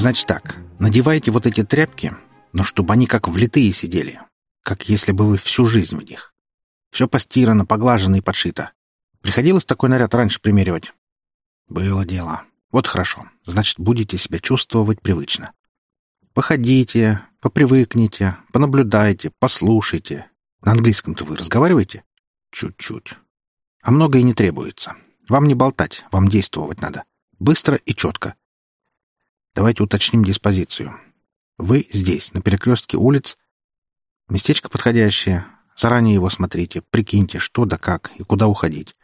Значит так, надевайте вот эти тряпки, но чтобы они как влитые сидели, как если бы вы всю жизнь в них. Все постирано, поглажено и подшито. Приходилось такой наряд раньше примеривать? Было дело. Вот хорошо. Значит, будете себя чувствовать привычно. Походите, попривыкните, понаблюдайте, послушайте. На английском-то вы разговариваете? Чуть-чуть. А многое не требуется. Вам не болтать, вам действовать надо. Быстро и четко. Давайте уточним диспозицию. Вы здесь, на перекрестке улиц. Местечко подходящее. Заранее его смотрите, прикиньте, что да как и куда уходить.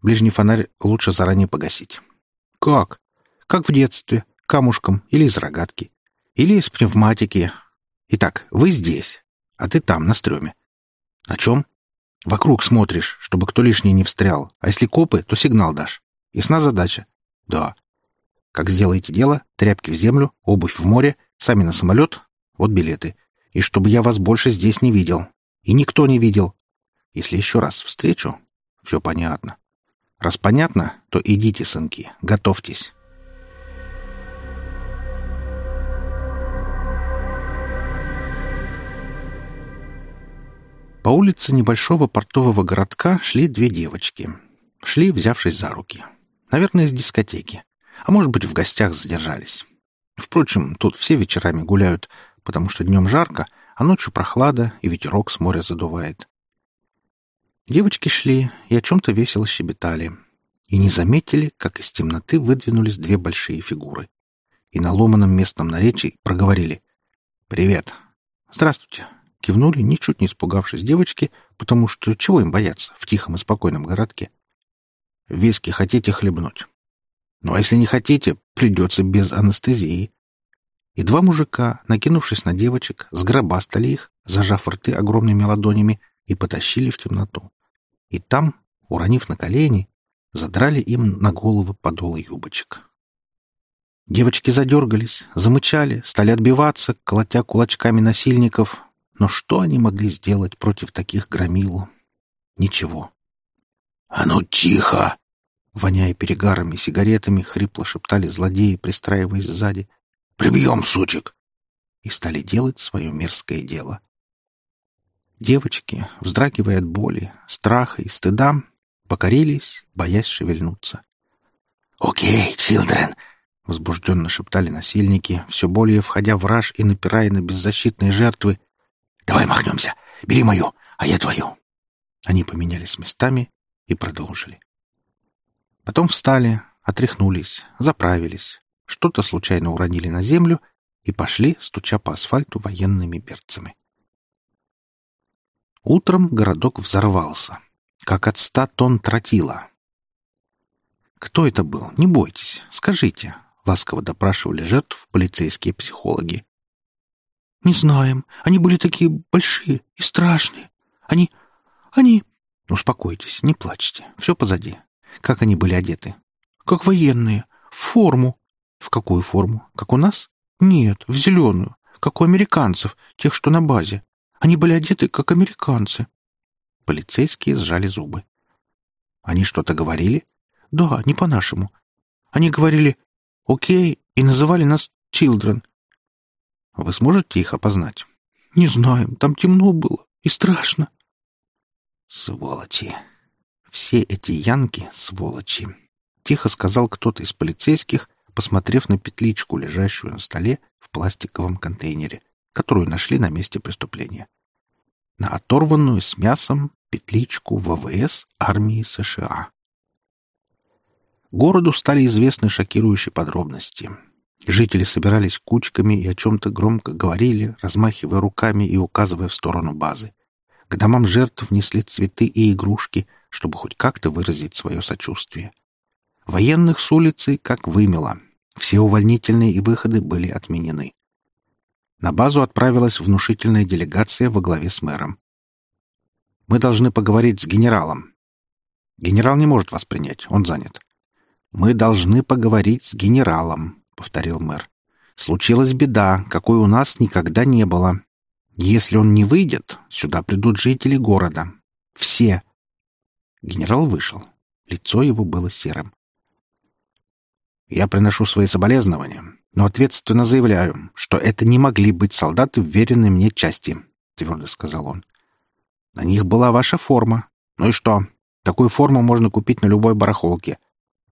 Ближний фонарь лучше заранее погасить. Как? Как в детстве, камушком или из рогатки. Или из пневматики. Итак, вы здесь, а ты там, на стреме. На чем? Вокруг смотришь, чтобы кто лишний не встрял. А если копы, то сигнал дашь. Ясна задача? Да. Как сделаете дело, тряпки в землю, обувь в море, сами на самолет, вот билеты. И чтобы я вас больше здесь не видел. И никто не видел. Если еще раз встречу, все понятно. Раз понятно, то идите, сынки, готовьтесь. По улице небольшого портового городка шли две девочки. Шли, взявшись за руки. Наверное, из дискотеки а может быть, в гостях задержались. Впрочем, тут все вечерами гуляют, потому что днем жарко, а ночью прохлада и ветерок с моря задувает. Девочки шли и о чем-то весело щебетали, и не заметили, как из темноты выдвинулись две большие фигуры. И на ломаном местном наречии проговорили «Привет!» «Здравствуйте!» Кивнули, ничуть не испугавшись девочки, потому что чего им бояться в тихом и спокойном городке? «Виски хотите хлебнуть?» Ну а если не хотите, придется без анестезии. И два мужика, накинувшись на девочек, сгробастали их, зажав рты огромными ладонями, и потащили в темноту. И там, уронив на колени, задрали им на головы подолы юбочек. Девочки задергались, замычали, стали отбиваться, колотя кулачками насильников. Но что они могли сделать против таких громил? Ничего. — А ну тихо! Воняя перегарами, сигаретами, хрипло шептали злодеи, пристраиваясь сзади. «Прибьем, сучек!» И стали делать свое мерзкое дело. Девочки, вздрагивая от боли, страха и стыда, покорились, боясь шевельнуться. «Окей, Чилдрен!» — возбужденно шептали насильники, все более входя в раж и напирая на беззащитные жертвы. «Давай махнемся! Бери мою, а я твою!» Они поменялись местами и продолжили. Потом встали, отряхнулись, заправились, что-то случайно уронили на землю и пошли, стуча по асфальту военными берцами. Утром городок взорвался, как от ста тонн тротила. «Кто это был? Не бойтесь, скажите», — ласково допрашивали жертв полицейские психологи. «Не знаем. Они были такие большие и страшные. Они... они...» «Успокойтесь, не плачьте. Все позади. Как они были одеты? Как военные. В форму. В какую форму? Как у нас? Нет, в зеленую. Как у американцев, тех, что на базе. Они были одеты, как американцы. Полицейские сжали зубы. Они что-то говорили? Да, не по-нашему. Они говорили «Окей» и называли нас «Children». Вы сможете их опознать? Не знаем, там темно было и страшно. Сволочи! Все эти янки — сволочи. Тихо сказал кто-то из полицейских, посмотрев на петличку, лежащую на столе в пластиковом контейнере, которую нашли на месте преступления. На оторванную с мясом петличку ВВС армии США. Городу стали известны шокирующие подробности. Жители собирались кучками и о чем-то громко говорили, размахивая руками и указывая в сторону базы. К домам жертв внесли цветы и игрушки — чтобы хоть как-то выразить свое сочувствие. Военных с улицы как вымело. Все увольнительные и выходы были отменены. На базу отправилась внушительная делегация во главе с мэром. «Мы должны поговорить с генералом». «Генерал не может вас принять, он занят». «Мы должны поговорить с генералом», — повторил мэр. «Случилась беда, какой у нас никогда не было. Если он не выйдет, сюда придут жители города. Все, Генерал вышел. Лицо его было серым. «Я приношу свои соболезнования. Но ответственно заявляю, что это не могли быть солдаты вверенной мне части, — твердо сказал он. На них была ваша форма. Ну и что? Такую форму можно купить на любой барахолке.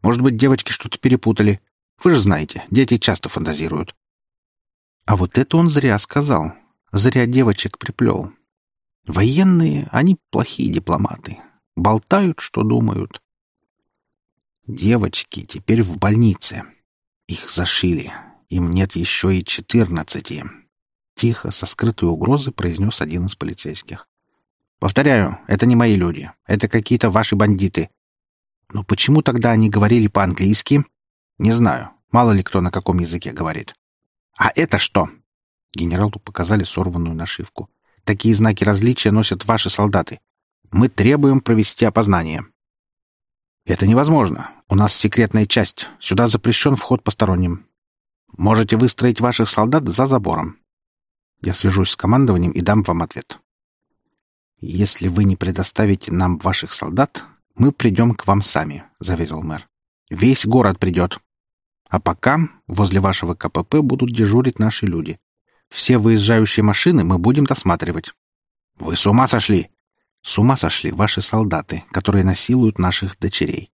Может быть, девочки что-то перепутали. Вы же знаете, дети часто фантазируют. А вот это он зря сказал. Зря девочек приплел. Военные, они плохие дипломаты. Болтают, что думают. Девочки теперь в больнице. Их зашили. Им нет еще и четырнадцати. Тихо, со скрытой угрозой произнес один из полицейских. Повторяю, это не мои люди. Это какие-то ваши бандиты. Но почему тогда они говорили по-английски? Не знаю. Мало ли кто на каком языке говорит. А это что? Генералу показали сорванную нашивку. Такие знаки различия носят ваши солдаты. Мы требуем провести опознание. Это невозможно. У нас секретная часть. Сюда запрещен вход посторонним. Можете выстроить ваших солдат за забором. Я свяжусь с командованием и дам вам ответ. Если вы не предоставите нам ваших солдат, мы придем к вам сами, заверил мэр. Весь город придет. А пока возле вашего КПП будут дежурить наши люди. Все выезжающие машины мы будем досматривать. Вы с ума сошли? С ума сошли ваши солдаты, которые насилуют наших дочерей.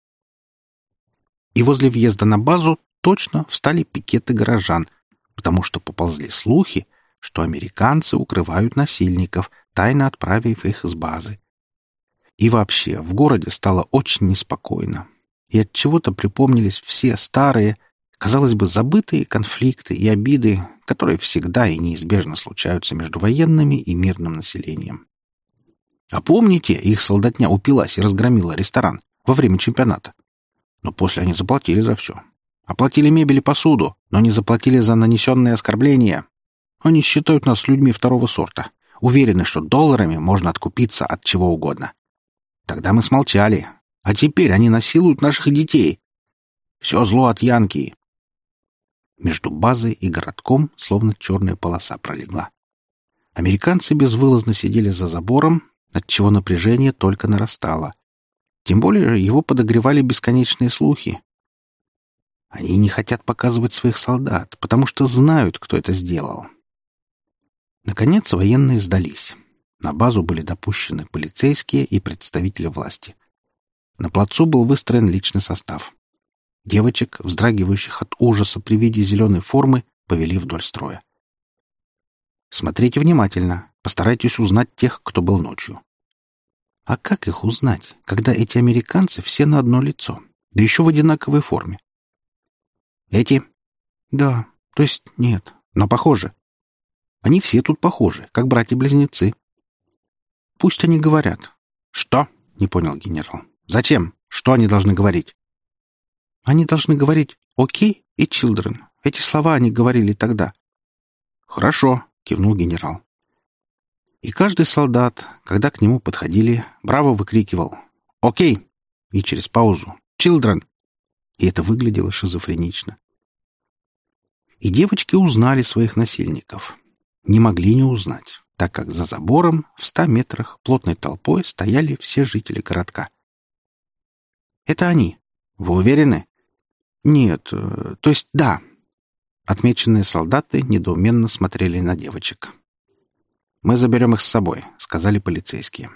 И возле въезда на базу точно встали пикеты горожан, потому что поползли слухи, что американцы укрывают насильников, тайно отправив их с базы. И вообще, в городе стало очень неспокойно. И от чего-то припомнились все старые, казалось бы, забытые конфликты и обиды, которые всегда и неизбежно случаются между военными и мирным населением. А помните, их солдатня упилась и разгромила ресторан во время чемпионата? Но после они заплатили за все. Оплатили мебель и посуду, но не заплатили за нанесенные оскорбления. Они считают нас людьми второго сорта. Уверены, что долларами можно откупиться от чего угодно. Тогда мы смолчали. А теперь они насилуют наших детей. Все зло от Янки. Между базой и городком словно черная полоса пролегла. Американцы безвылазно сидели за забором, отчего напряжение только нарастало. Тем более его подогревали бесконечные слухи. Они не хотят показывать своих солдат, потому что знают, кто это сделал. Наконец военные сдались. На базу были допущены полицейские и представители власти. На плацу был выстроен личный состав. Девочек, вздрагивающих от ужаса при виде зеленой формы, повели вдоль строя. Смотрите внимательно, постарайтесь узнать тех, кто был ночью. А как их узнать, когда эти американцы все на одно лицо, да еще в одинаковой форме? Эти? Да, то есть нет, но похожи. Они все тут похожи, как братья-близнецы. Пусть они говорят. Что? Не понял генерал. Зачем? Что они должны говорить? Они должны говорить «Окей» и «Children». Эти слова они говорили тогда. Хорошо, кивнул генерал. И каждый солдат, когда к нему подходили, браво выкрикивал «Окей!» и через паузу «Children!» И это выглядело шизофренично. И девочки узнали своих насильников. Не могли не узнать, так как за забором в ста метрах плотной толпой стояли все жители городка. «Это они. Вы уверены?» «Нет, э, то есть да». Отмеченные солдаты недоуменно смотрели на девочек. «Мы заберем их с собой», — сказали полицейские.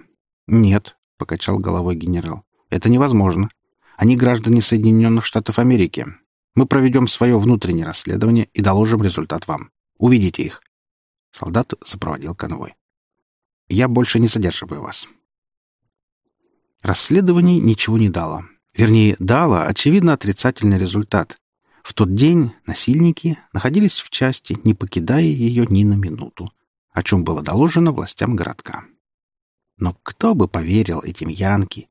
«Нет», — покачал головой генерал. «Это невозможно. Они граждане Соединенных Штатов Америки. Мы проведем свое внутреннее расследование и доложим результат вам. Увидите их. Солдат сопроводил конвой. Я больше не задерживаю вас. Расследование ничего не дало. Вернее, дало, очевидно, отрицательный результат. В тот день насильники находились в части, не покидая ее ни на минуту, о чем было доложено властям городка. Но кто бы поверил этим янки?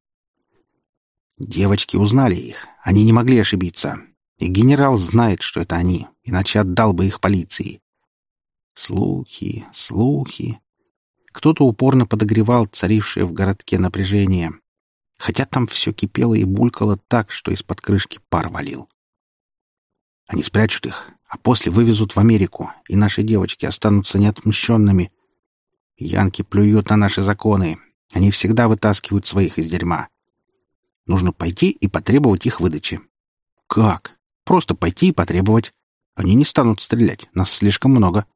Девочки узнали их. Они не могли ошибиться. И генерал знает, что это они, иначе отдал бы их полиции. Слухи, слухи. Кто-то упорно подогревал царившее в городке напряжение, хотя там все кипело и булькало так, что из-под крышки пар валил. Они спрячут их, а после вывезут в Америку, и наши девочки останутся неотмщенными. Янки плюют на наши законы. Они всегда вытаскивают своих из дерьма. Нужно пойти и потребовать их выдачи. Как? Просто пойти и потребовать. Они не станут стрелять, нас слишком много.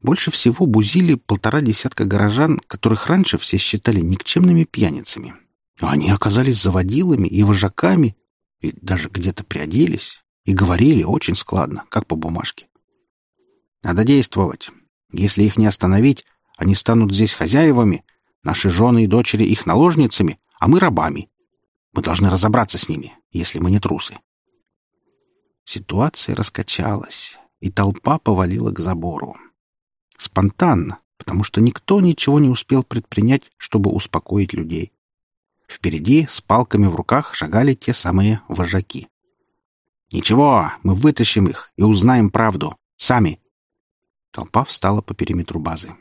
Больше всего бузили полтора десятка горожан, которых раньше все считали никчемными пьяницами. они оказались заводилами и вожаками, и даже где-то приоделись, и говорили очень складно, как по бумажке. Надо действовать. Если их не остановить, они станут здесь хозяевами, наши жены и дочери их наложницами, а мы рабами. Мы должны разобраться с ними, если мы не трусы. Ситуация раскачалась, и толпа повалила к забору. Спонтанно, потому что никто ничего не успел предпринять, чтобы успокоить людей. Впереди с палками в руках шагали те самые вожаки. «Ничего, мы вытащим их и узнаем правду. Сами!» Толпа встала по периметру базы.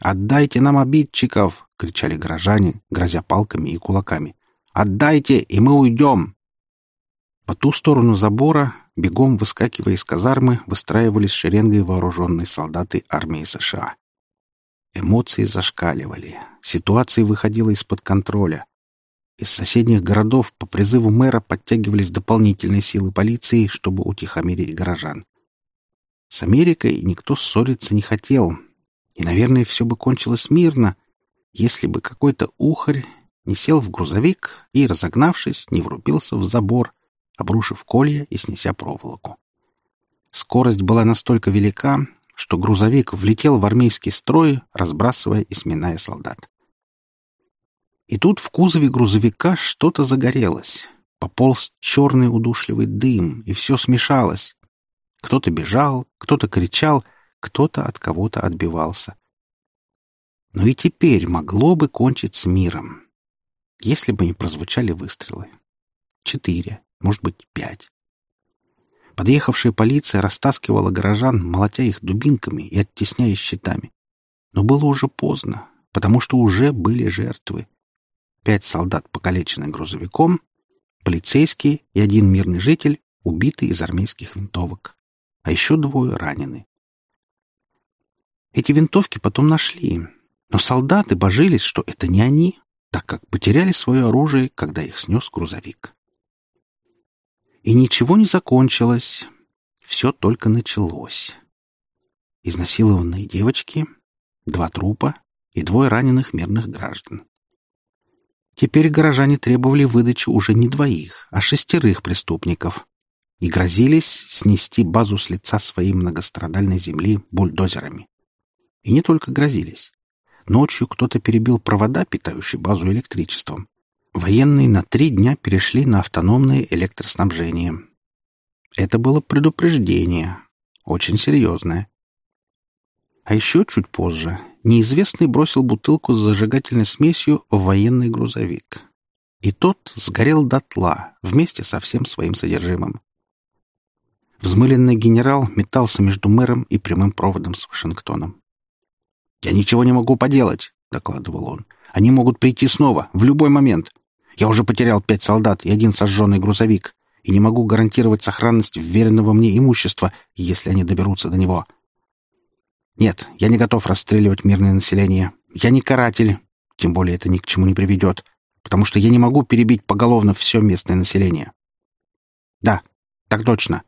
«Отдайте нам обидчиков!» — кричали горожане, грозя палками и кулаками. «Отдайте, и мы уйдем!» По ту сторону забора, бегом выскакивая из казармы, выстраивались шеренгой вооруженные солдаты армии США. Эмоции зашкаливали. Ситуация выходила из-под контроля. Из соседних городов по призыву мэра подтягивались дополнительные силы полиции, чтобы утихомирить горожан. С Америкой никто ссориться не хотел. И, наверное, все бы кончилось мирно, если бы какой-то ухарь не сел в грузовик и, разогнавшись, не врубился в забор, обрушив колья и снеся проволоку. Скорость была настолько велика, что грузовик влетел в армейский строй, разбрасывая и сминая солдат. И тут в кузове грузовика что-то загорелось. Пополз черный удушливый дым, и все смешалось. Кто-то бежал, кто-то кричал, кто-то от кого-то отбивался. Но и теперь могло бы кончиться миром, если бы не прозвучали выстрелы. Четыре, может быть, пять. Подъехавшая полиция растаскивала горожан, молотя их дубинками и оттесняя щитами. Но было уже поздно, потому что уже были жертвы. Пять солдат покалечены грузовиком, полицейский и один мирный житель убиты из армейских винтовок а еще двое ранены. Эти винтовки потом нашли, но солдаты божились, что это не они, так как потеряли свое оружие, когда их снес грузовик. И ничего не закончилось, все только началось. Изнасилованные девочки, два трупа и двое раненых мирных граждан. Теперь горожане требовали выдачи уже не двоих, а шестерых преступников, и грозились снести базу с лица своей многострадальной земли бульдозерами. И не только грозились. Ночью кто-то перебил провода, питающие базу электричеством. Военные на три дня перешли на автономное электроснабжение. Это было предупреждение, очень серьезное. А еще чуть позже неизвестный бросил бутылку с зажигательной смесью в военный грузовик. И тот сгорел дотла вместе со всем своим содержимым. Взмыленный генерал метался между мэром и прямым проводом с Вашингтоном. «Я ничего не могу поделать», — докладывал он. «Они могут прийти снова, в любой момент. Я уже потерял пять солдат и один сожженный грузовик, и не могу гарантировать сохранность вверенного мне имущества, если они доберутся до него. Нет, я не готов расстреливать мирное население. Я не каратель, тем более это ни к чему не приведет, потому что я не могу перебить поголовно все местное население». «Да, так точно»,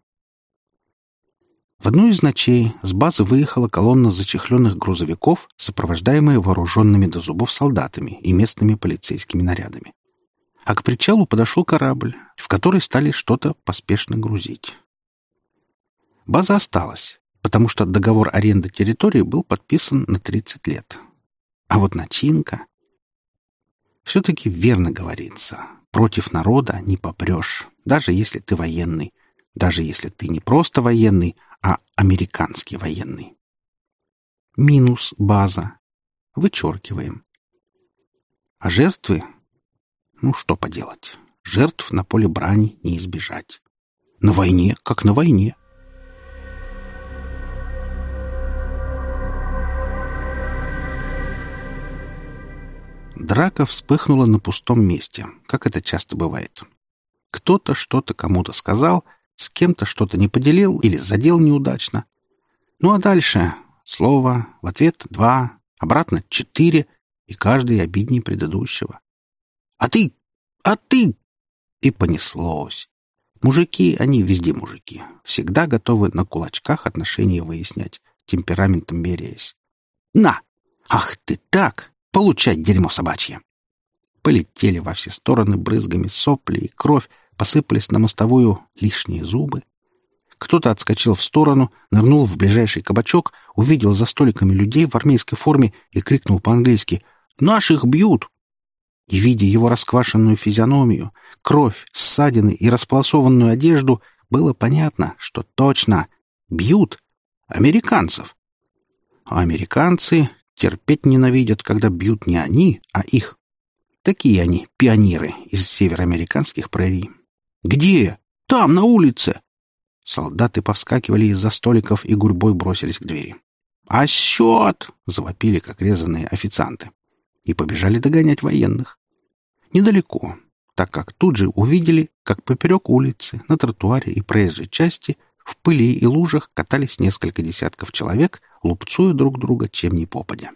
в одну из ночей с базы выехала колонна зачехленных грузовиков, сопровождаемая вооруженными до зубов солдатами и местными полицейскими нарядами. А к причалу подошел корабль, в который стали что-то поспешно грузить. База осталась, потому что договор аренды территории был подписан на 30 лет. А вот начинка... Все-таки верно говорится. Против народа не попрешь, даже если ты военный, даже если ты не просто военный, а американский военный. Минус база. Вычеркиваем. А жертвы? Ну, что поделать. Жертв на поле брани не избежать. На войне, как на войне. Драка вспыхнула на пустом месте, как это часто бывает. Кто-то что-то кому-то сказал — с кем-то что-то не поделил или задел неудачно. Ну а дальше слово, в ответ два, обратно четыре, и каждый обиднее предыдущего. «А ты! А ты!» И понеслось. Мужики, они везде мужики. Всегда готовы на кулачках отношения выяснять, темпераментом меряясь. «На! Ах ты так! Получать дерьмо собачье!» Полетели во все стороны брызгами сопли и кровь, посыпались на мостовую лишние зубы. Кто-то отскочил в сторону, нырнул в ближайший кабачок, увидел за столиками людей в армейской форме и крикнул по-английски «Наших бьют!». И, видя его расквашенную физиономию, кровь, ссадины и располосованную одежду, было понятно, что точно бьют американцев. А американцы терпеть ненавидят, когда бьют не они, а их. Такие они, пионеры из североамериканских прерий. «Где? Там, на улице!» Солдаты повскакивали из-за столиков и гурьбой бросились к двери. «А счет!» — завопили, как резаные официанты. И побежали догонять военных. Недалеко, так как тут же увидели, как поперек улицы, на тротуаре и проезжей части, в пыли и лужах катались несколько десятков человек, лупцуя друг друга чем ни попадя.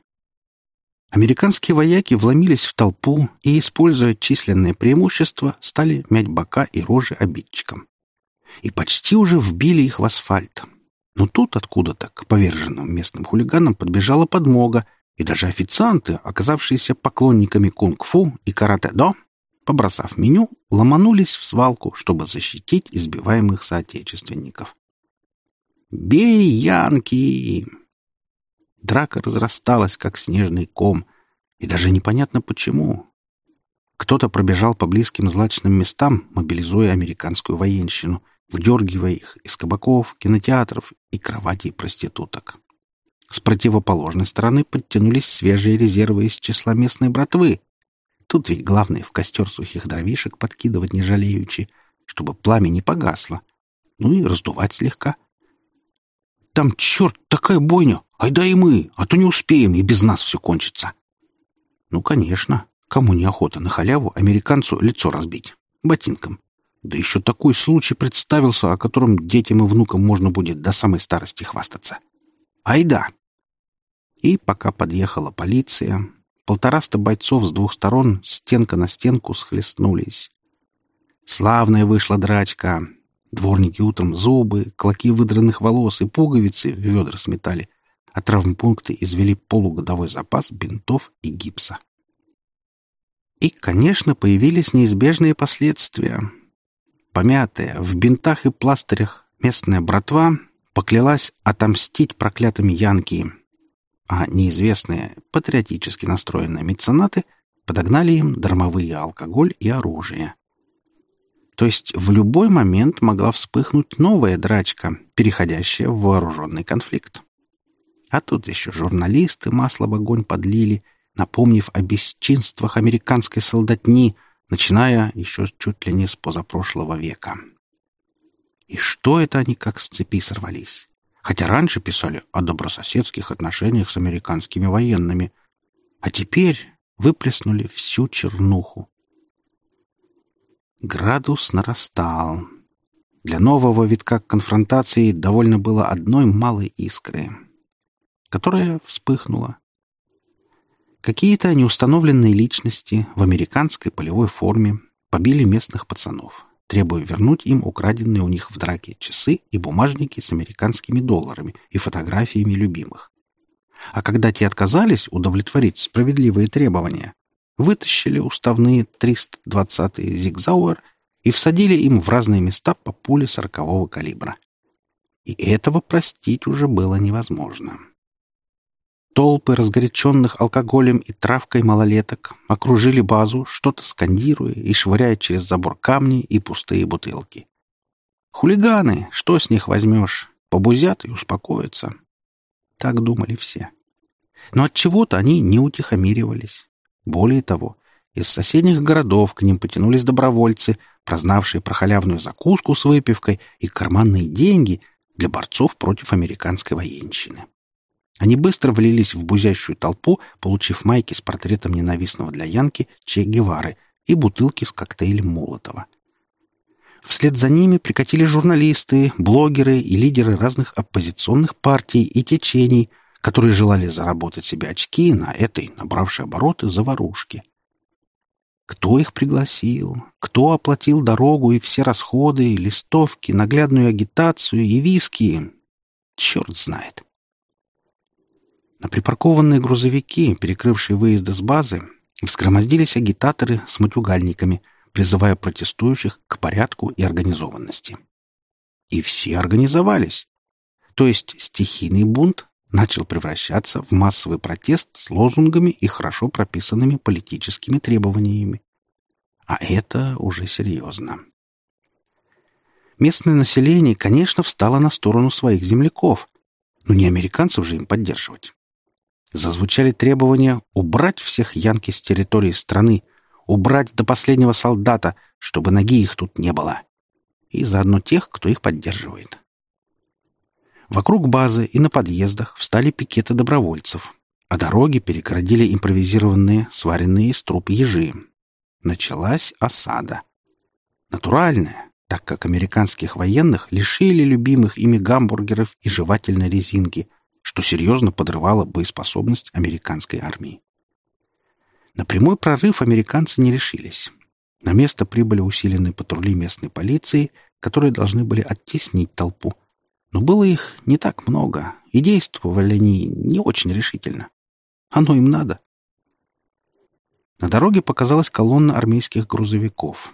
Американские вояки вломились в толпу и, используя численное преимущество, стали мять бока и рожи обидчикам. И почти уже вбили их в асфальт. Но тут откуда-то к поверженным местным хулиганам подбежала подмога, и даже официанты, оказавшиеся поклонниками кунг-фу и карате-до, побросав меню, ломанулись в свалку, чтобы защитить избиваемых соотечественников. «Бей, Янки!» Драка разрасталась, как снежный ком, и даже непонятно почему. Кто-то пробежал по близким злачным местам, мобилизуя американскую военщину, вдергивая их из кабаков, кинотеатров и кроватей проституток. С противоположной стороны подтянулись свежие резервы из числа местной братвы. Тут ведь главное в костер сухих дровишек подкидывать не жалеючи, чтобы пламя не погасло. Ну и раздувать слегка. Там, черт, такая бойня! Айда и мы, а то не успеем, и без нас все кончится. Ну, конечно. Кому неохота на халяву американцу лицо разбить? Ботинком. Да еще такой случай представился, о котором детям и внукам можно будет до самой старости хвастаться. Айда! И пока подъехала полиция, полтораста бойцов с двух сторон стенка на стенку схлестнулись. Славная вышла драчка. Дворники утром зубы, клоки выдранных волос и пуговицы в ведра сметали, а травмпункты извели полугодовой запас бинтов и гипса. И, конечно, появились неизбежные последствия. Помятая, в бинтах и пластырях, местная братва поклялась отомстить проклятым янки, а неизвестные, патриотически настроенные меценаты подогнали им дармовые алкоголь и оружие. То есть в любой момент могла вспыхнуть новая драчка, переходящая в вооруженный конфликт. А тут еще журналисты масло в огонь подлили, напомнив о бесчинствах американской солдатни, начиная еще чуть ли не с позапрошлого века. И что это они как с цепи сорвались? хотя раньше писали о добрососедских отношениях с американскими военными, а теперь выплеснули всю чернуху. Градус нарастал. Для нового витка конфронтации довольно было одной малой искры, которая вспыхнула. Какие-то неустановленные личности в американской полевой форме побили местных пацанов требуя вернуть им украденные у них в драке часы и бумажники с американскими долларами и фотографиями любимых. А когда те отказались удовлетворить справедливые требования, вытащили уставные 320-е «Зигзауэр» и всадили им в разные места по пуле сорокового калибра. И этого простить уже было невозможно. Толпы разгоряченных алкоголем и травкой малолеток окружили базу, что-то скандируя и швыряя через забор камни и пустые бутылки. Хулиганы, что с них возьмешь? Побузят и успокоятся. Так думали все. Но от чего-то они не утихомиривались. Более того, из соседних городов к ним потянулись добровольцы, прознавшие про халявную закуску с выпивкой и карманные деньги для борцов против американской военщины. Они быстро влились в бузящую толпу, получив майки с портретом ненавистного для Янки Че Гевары и бутылки с коктейлем Молотова. Вслед за ними прикатили журналисты, блогеры и лидеры разных оппозиционных партий и течений, которые желали заработать себе очки на этой, набравшей обороты, заварушке. Кто их пригласил? Кто оплатил дорогу и все расходы, листовки, наглядную агитацию и виски? Черт знает. На припаркованные грузовики, перекрывшие выезды с базы, взгромоздились агитаторы с матюгальниками, призывая протестующих к порядку и организованности. И все организовались. То есть стихийный бунт начал превращаться в массовый протест с лозунгами и хорошо прописанными политическими требованиями. А это уже серьезно. Местное население, конечно, встало на сторону своих земляков, но не американцев же им поддерживать. Зазвучали требования убрать всех янки с территории страны, убрать до последнего солдата, чтобы ноги их тут не было, и заодно тех, кто их поддерживает. Вокруг базы и на подъездах встали пикеты добровольцев, а дороги перегородили импровизированные, сваренные из труб ежи. Началась осада. Натуральная, так как американских военных лишили любимых ими гамбургеров и жевательной резинки, что серьезно подрывало боеспособность американской армии. На прямой прорыв американцы не решились. На место прибыли усиленные патрули местной полиции, которые должны были оттеснить толпу, но было их не так много, и действовали они не очень решительно. Оно им надо. На дороге показалась колонна армейских грузовиков.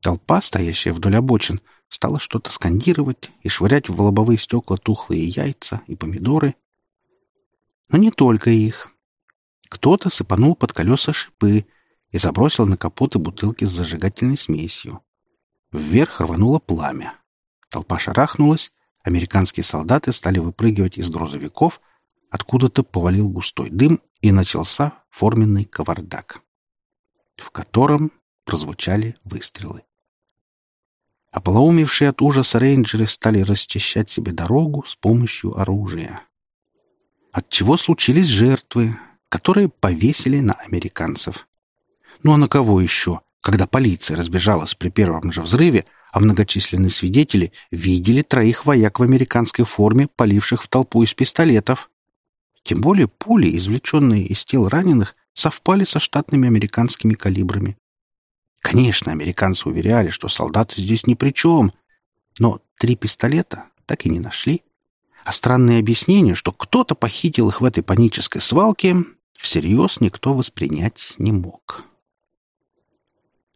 Толпа, стоящая вдоль обочин, стала что-то скандировать и швырять в лобовые стекла тухлые яйца и помидоры. Но не только их. Кто-то сыпанул под колеса шипы и забросил на капоты бутылки с зажигательной смесью. Вверх рвануло пламя. Толпа шарахнулась, Американские солдаты стали выпрыгивать из грузовиков, откуда-то повалил густой дым, и начался форменный кавардак, в котором прозвучали выстрелы. Ополоумевшие от ужаса рейнджеры стали расчищать себе дорогу с помощью оружия. От чего случились жертвы, которые повесили на американцев. Ну а на кого еще, когда полиция разбежалась при первом же взрыве, а многочисленные свидетели видели троих вояк в американской форме, поливших в толпу из пистолетов. Тем более пули, извлеченные из тел раненых, совпали со штатными американскими калибрами. Конечно, американцы уверяли, что солдаты здесь ни при чем, но три пистолета так и не нашли. А странные объяснения, что кто-то похитил их в этой панической свалке, всерьез никто воспринять не мог.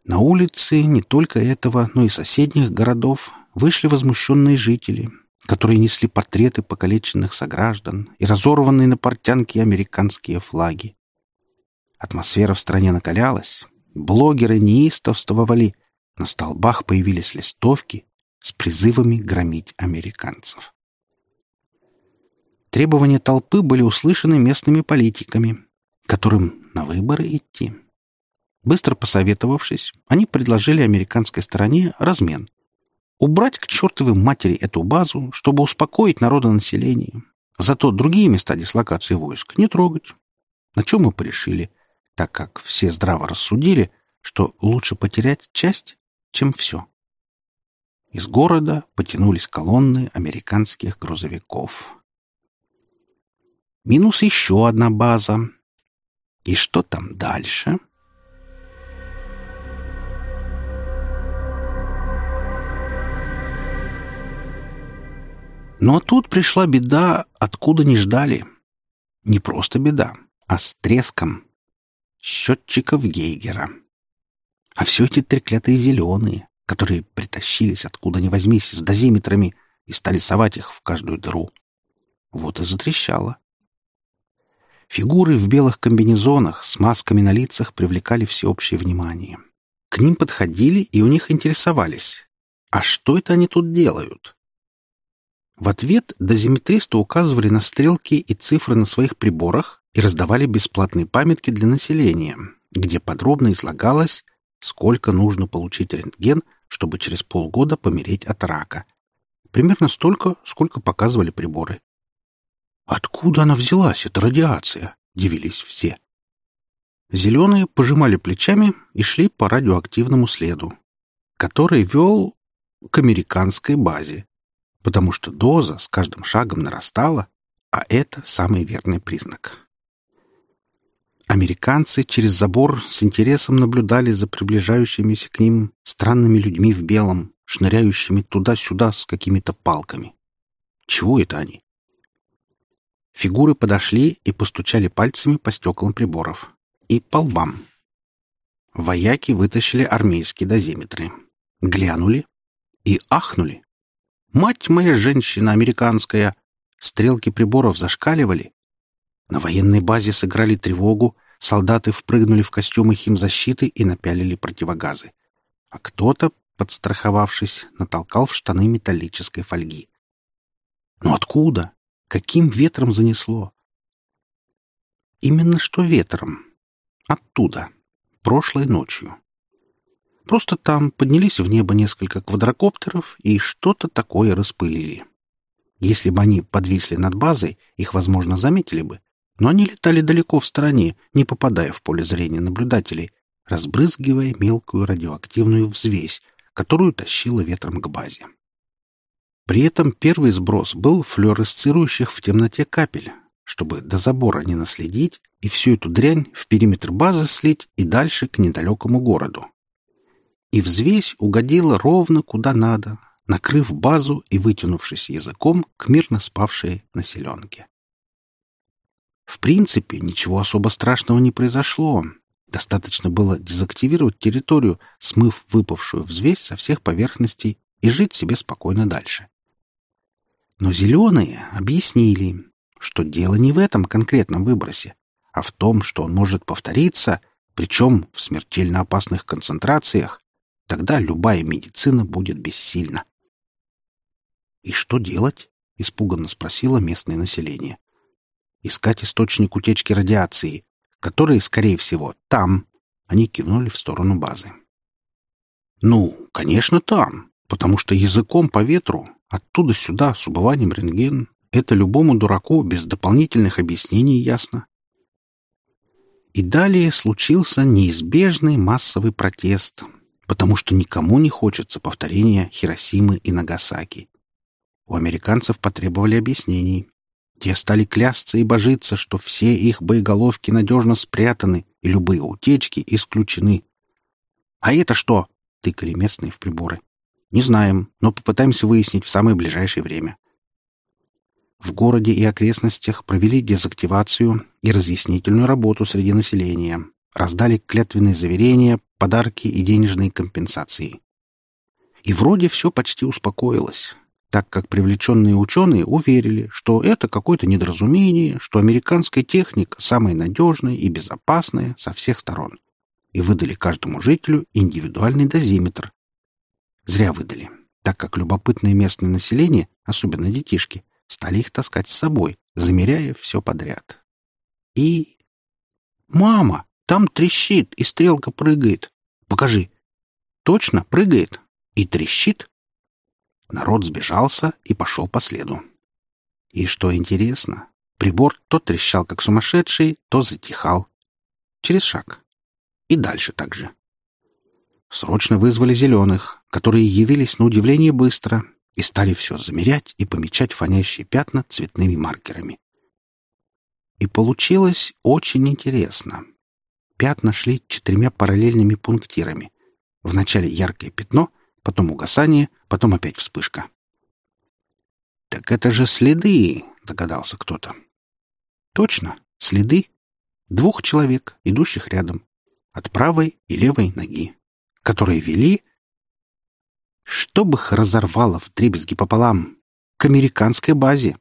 На улицы не только этого, но и соседних городов вышли возмущенные жители, которые несли портреты покалеченных сограждан и разорванные на портянке американские флаги. Атмосфера в стране накалялась, блогеры неистовствовали, на столбах появились листовки с призывами громить американцев. Требования толпы были услышаны местными политиками, которым на выборы идти. Быстро посоветовавшись, они предложили американской стороне размен. Убрать к чертовой матери эту базу, чтобы успокоить народонаселение. Зато другие места дислокации войск не трогать. На чем мы порешили, так как все здраво рассудили, что лучше потерять часть, чем все. Из города потянулись колонны американских грузовиков. Минус еще одна база. И что там дальше? — Но тут пришла беда, откуда не ждали. Не просто беда, а с треском. Счетчиков Гейгера. А все эти треклятые зеленые, которые притащились откуда ни возьмись с дозиметрами и стали совать их в каждую дыру. Вот и затрещало. Фигуры в белых комбинезонах с масками на лицах привлекали всеобщее внимание. К ним подходили и у них интересовались. А что это они тут делают? В ответ дозиметристы указывали на стрелки и цифры на своих приборах и раздавали бесплатные памятки для населения, где подробно излагалось, сколько нужно получить рентген, чтобы через полгода помереть от рака. Примерно столько, сколько показывали приборы. «Откуда она взялась, эта радиация?» — дивились все. Зеленые пожимали плечами и шли по радиоактивному следу, который вел к американской базе потому что доза с каждым шагом нарастала, а это самый верный признак. Американцы через забор с интересом наблюдали за приближающимися к ним странными людьми в белом, шныряющими туда-сюда с какими-то палками. Чего это они? Фигуры подошли и постучали пальцами по стеклам приборов. И по лбам. Вояки вытащили армейские дозиметры. Глянули и ахнули. «Мать моя женщина американская!» Стрелки приборов зашкаливали. На военной базе сыграли тревогу, солдаты впрыгнули в костюмы химзащиты и напялили противогазы. А кто-то, подстраховавшись, натолкал в штаны металлической фольги. Но откуда? Каким ветром занесло? Именно что ветром. Оттуда. Прошлой ночью. Просто там поднялись в небо несколько квадрокоптеров и что-то такое распылили. Если бы они подвисли над базой, их, возможно, заметили бы. Но они летали далеко в стороне, не попадая в поле зрения наблюдателей, разбрызгивая мелкую радиоактивную взвесь, которую тащило ветром к базе. При этом первый сброс был флюоресцирующих в темноте капель, чтобы до забора не наследить и всю эту дрянь в периметр базы слить и дальше к недалекому городу. И взвесь угодила ровно куда надо, накрыв базу и вытянувшись языком к мирно спавшей населенке. В принципе, ничего особо страшного не произошло. Достаточно было дезактивировать территорию, смыв выпавшую взвесь со всех поверхностей и жить себе спокойно дальше. Но зеленые объяснили, что дело не в этом конкретном выбросе, а в том, что он может повториться, причем в смертельно опасных концентрациях, тогда любая медицина будет бессильна. «И что делать?» — испуганно спросило местное население. «Искать источник утечки радиации, который, скорее всего, там». Они кивнули в сторону базы. «Ну, конечно, там, потому что языком по ветру Оттуда сюда, с убыванием рентген, это любому дураку без дополнительных объяснений ясно. И далее случился неизбежный массовый протест, потому что никому не хочется повторения Хиросимы и Нагасаки. У американцев потребовали объяснений. Те стали клясться и божиться, что все их боеголовки надежно спрятаны и любые утечки исключены. «А это что?» — тыкали местные в приборы. Не знаем, но попытаемся выяснить в самое ближайшее время. В городе и окрестностях провели дезактивацию и разъяснительную работу среди населения, раздали клятвенные заверения, подарки и денежные компенсации. И вроде все почти успокоилось, так как привлеченные ученые уверили, что это какое-то недоразумение, что американская техника самая надежная и безопасная со всех сторон, и выдали каждому жителю индивидуальный дозиметр, Зря выдали, так как любопытное местное население, особенно детишки, стали их таскать с собой, замеряя все подряд. И... «Мама, там трещит, и стрелка прыгает. Покажи». «Точно, прыгает. И трещит». Народ сбежался и пошел по следу. И что интересно, прибор то трещал, как сумасшедший, то затихал. Через шаг. И дальше так же. Срочно вызвали зеленых, которые явились на удивление быстро и стали все замерять и помечать фонящие пятна цветными маркерами. И получилось очень интересно. Пятна шли четырьмя параллельными пунктирами. Вначале яркое пятно, потом угасание, потом опять вспышка. «Так это же следы!» — догадался кто-то. «Точно, следы двух человек, идущих рядом, от правой и левой ноги которые вели, чтобы их разорвало в дребезги пополам, к американской базе.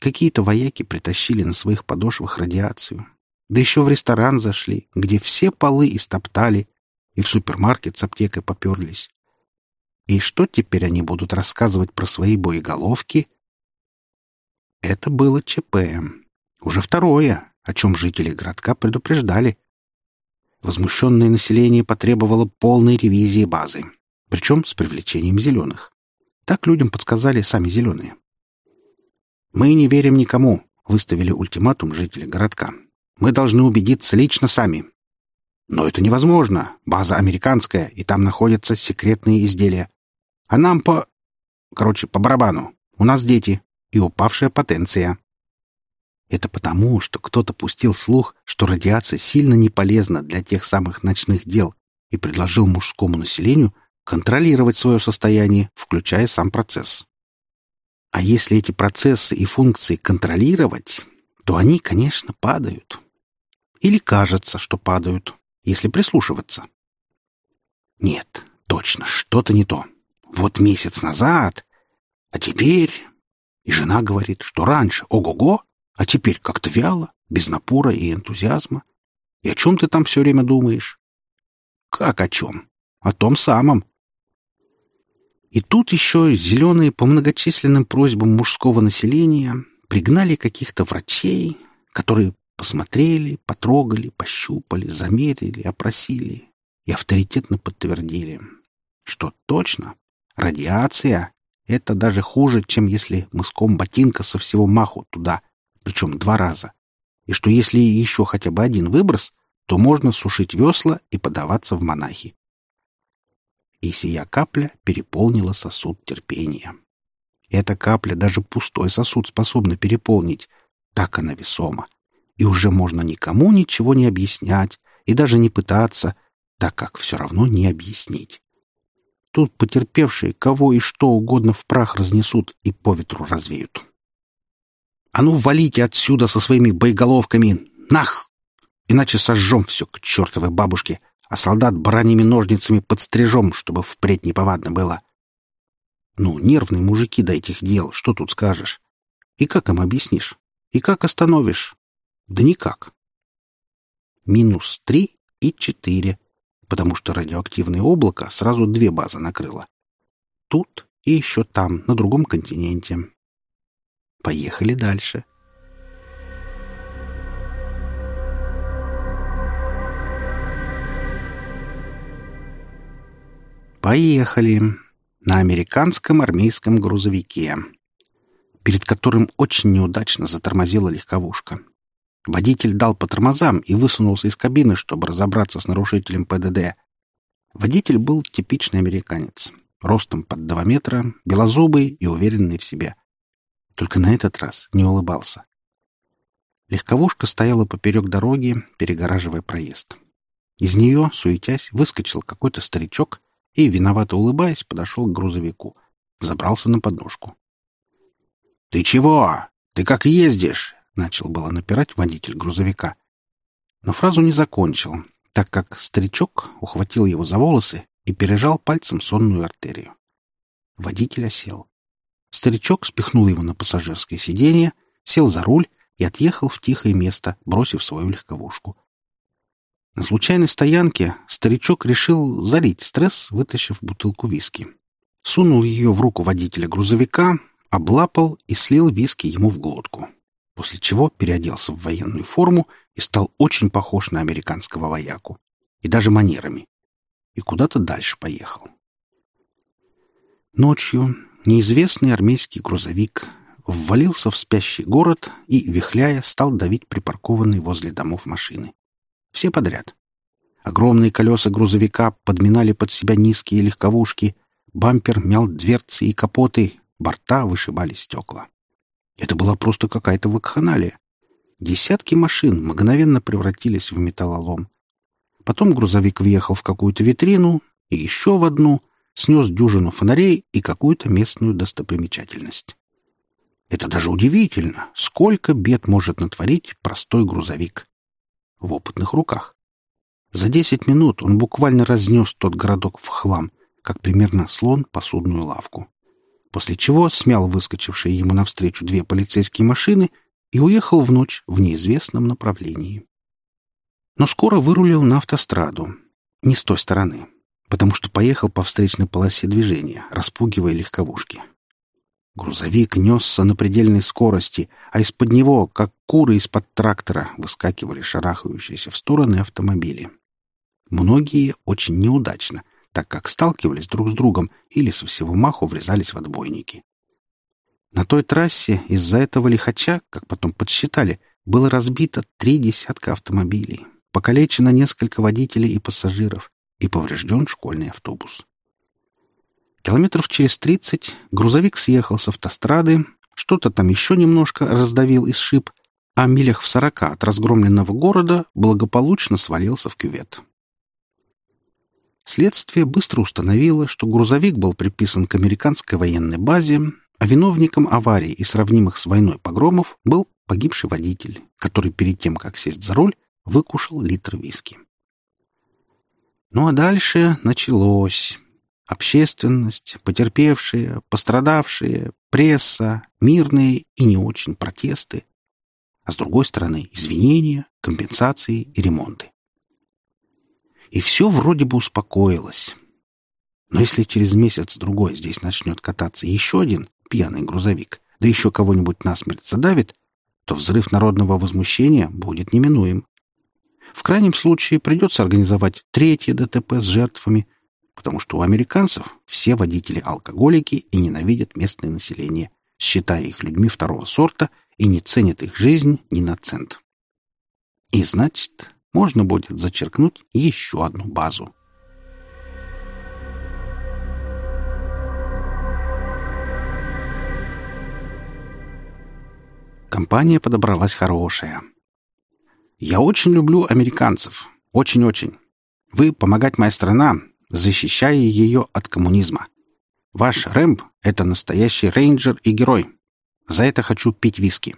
Какие-то вояки притащили на своих подошвах радиацию. Да еще в ресторан зашли, где все полы истоптали, и в супермаркет с аптекой поперлись. И что теперь они будут рассказывать про свои боеголовки? Это было ЧП. Уже второе, о чем жители городка предупреждали. Возмущенное население потребовало полной ревизии базы, причем с привлечением зеленых. Так людям подсказали сами зеленые. «Мы не верим никому», — выставили ультиматум жители городка. «Мы должны убедиться лично сами». «Но это невозможно. База американская, и там находятся секретные изделия. А нам по... Короче, по барабану. У нас дети и упавшая потенция». Это потому, что кто-то пустил слух, что радиация сильно не полезна для тех самых ночных дел и предложил мужскому населению контролировать свое состояние, включая сам процесс. А если эти процессы и функции контролировать, то они, конечно, падают. Или кажется, что падают, если прислушиваться. Нет, точно, что-то не то. Вот месяц назад, а теперь... И жена говорит, что раньше ого-го, а теперь как-то вяло, без напора и энтузиазма. И о чем ты там все время думаешь? Как о чем? О том самом. И тут еще зеленые по многочисленным просьбам мужского населения пригнали каких-то врачей, которые посмотрели, потрогали, пощупали, замерили, опросили и авторитетно подтвердили, что точно радиация — это даже хуже, чем если мыском ботинка со всего маху туда, причем два раза, и что если еще хотя бы один выброс, то можно сушить весла и подаваться в монахи. И сия капля переполнила сосуд терпения. Эта капля даже пустой сосуд способна переполнить. Так она весома. И уже можно никому ничего не объяснять и даже не пытаться, так как все равно не объяснить. Тут потерпевшие кого и что угодно в прах разнесут и по ветру развеют. «А ну, валите отсюда со своими боеголовками! Нах! Иначе сожжем все к чертовой бабушке, а солдат бараньими ножницами подстрижем, чтобы впредь неповадно было!» Ну, нервные мужики до этих дел, что тут скажешь? И как им объяснишь? И как остановишь? Да никак. Минус три и четыре, потому что радиоактивное облако сразу две базы накрыло. Тут и еще там, на другом континенте. Поехали дальше. Поехали на американском армейском грузовике, перед которым очень неудачно затормозила легковушка. Водитель дал по тормозам и высунулся из кабины, чтобы разобраться с нарушителем ПДД. Водитель был типичный американец, ростом под два метра, белозубый и уверенный в себе. Только на этот раз не улыбался. Легковушка стояла поперек дороги, перегораживая проезд. Из нее, суетясь, выскочил какой-то старичок и, виновато улыбаясь, подошел к грузовику. Забрался на подножку. «Ты чего? Ты как ездишь?» — начал было напирать водитель грузовика. Но фразу не закончил, так как старичок ухватил его за волосы и пережал пальцем сонную артерию. Водитель осел. Старичок спихнул его на пассажирское сиденье, сел за руль и отъехал в тихое место, бросив свою легковушку. На случайной стоянке старичок решил залить стресс, вытащив бутылку виски. Сунул ее в руку водителя грузовика, облапал и слил виски ему в глотку. После чего переоделся в военную форму и стал очень похож на американского вояку. И даже манерами. И куда-то дальше поехал. Ночью неизвестный армейский грузовик ввалился в спящий город и, вихляя, стал давить припаркованные возле домов машины. Все подряд. Огромные колеса грузовика подминали под себя низкие легковушки, бампер мял дверцы и капоты, борта вышибали стекла. Это была просто какая-то вакханалия. Десятки машин мгновенно превратились в металлолом. Потом грузовик въехал в какую-то витрину и еще в одну, снес дюжину фонарей и какую-то местную достопримечательность. Это даже удивительно, сколько бед может натворить простой грузовик в опытных руках. За десять минут он буквально разнес тот городок в хлам, как примерно слон посудную лавку. После чего смял выскочившие ему навстречу две полицейские машины и уехал в ночь в неизвестном направлении. Но скоро вырулил на автостраду. Не с той стороны, потому что поехал по встречной полосе движения, распугивая легковушки. Грузовик несся на предельной скорости, а из-под него, как куры из-под трактора, выскакивали шарахающиеся в стороны автомобили. Многие очень неудачно, так как сталкивались друг с другом или со всего маху врезались в отбойники. На той трассе из-за этого лихача, как потом подсчитали, было разбито три десятка автомобилей, покалечено несколько водителей и пассажиров и поврежден школьный автобус. Километров через тридцать грузовик съехал с автострады, что-то там еще немножко раздавил и сшиб, а милях в сорока от разгромленного города благополучно свалился в кювет. Следствие быстро установило, что грузовик был приписан к американской военной базе, а виновником аварии и сравнимых с войной погромов был погибший водитель, который перед тем, как сесть за руль, выкушал литр виски. Ну а дальше началось. Общественность, потерпевшие, пострадавшие, пресса, мирные и не очень протесты. А с другой стороны, извинения, компенсации и ремонты. И все вроде бы успокоилось. Но если через месяц-другой здесь начнет кататься еще один пьяный грузовик, да еще кого-нибудь насмерть задавит, то взрыв народного возмущения будет неминуем. В крайнем случае придется организовать третье ДТП с жертвами, потому что у американцев все водители алкоголики и ненавидят местное население, считая их людьми второго сорта и не ценят их жизнь ни на цент. И значит, можно будет зачеркнуть еще одну базу. Компания подобралась хорошая. Я очень люблю американцев. Очень-очень. Вы помогать моя страна, защищая ее от коммунизма. Ваш Рэмп — это настоящий рейнджер и герой. За это хочу пить виски.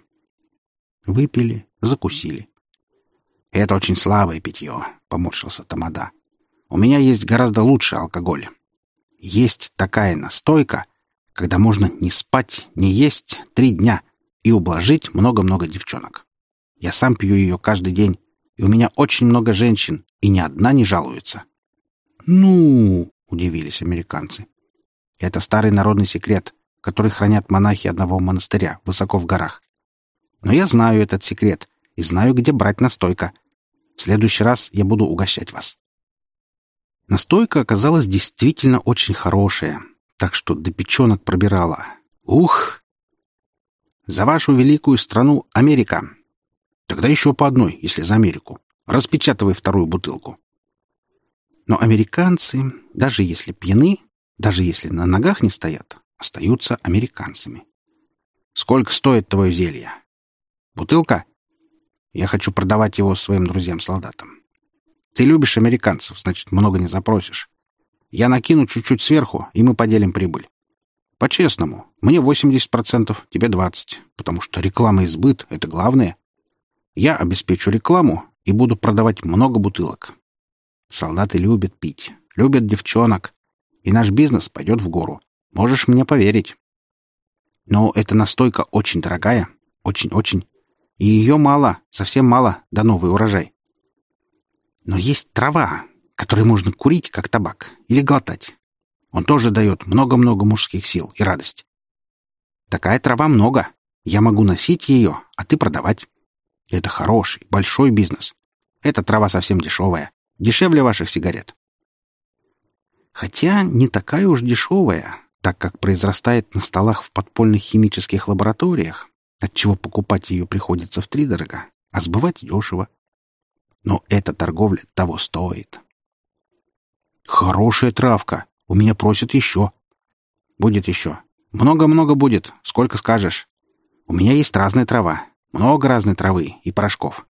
Выпили, закусили. Это очень слабое питье, — поморщился Тамада. У меня есть гораздо лучше алкоголь. Есть такая настойка, когда можно не спать, не есть три дня и ублажить много-много девчонок. Я сам пью ее каждый день, и у меня очень много женщин, и ни одна не жалуется. «Ну!» — удивились американцы. «Это старый народный секрет, который хранят монахи одного монастыря высоко в горах. Но я знаю этот секрет и знаю, где брать настойка. В следующий раз я буду угощать вас». Настойка оказалась действительно очень хорошая, так что до печенок пробирала. Ух! За вашу великую страну Америка! Тогда еще по одной, если за Америку. Распечатывай вторую бутылку. Но американцы, даже если пьяны, даже если на ногах не стоят, остаются американцами. Сколько стоит твое зелье? Бутылка? Я хочу продавать его своим друзьям-солдатам. Ты любишь американцев, значит, много не запросишь. Я накину чуть-чуть сверху, и мы поделим прибыль. По-честному, мне 80%, тебе 20%, потому что реклама и сбыт — это главное. Я обеспечу рекламу и буду продавать много бутылок. Солдаты любят пить, любят девчонок, и наш бизнес пойдет в гору. Можешь мне поверить. Но эта настойка очень дорогая, очень-очень, и ее мало, совсем мало, до новый урожай. Но есть трава, которую можно курить, как табак, или глотать. Он тоже дает много-много мужских сил и радости. Такая трава много. Я могу носить ее, а ты продавать. Это хороший, большой бизнес. Эта трава совсем дешевая. Дешевле ваших сигарет. Хотя не такая уж дешевая, так как произрастает на столах в подпольных химических лабораториях, отчего покупать ее приходится втридорога, а сбывать дешево. Но эта торговля того стоит. «Хорошая травка. У меня просят еще». «Будет еще. Много-много будет. Сколько скажешь. У меня есть разная трава. Много разной травы и порошков.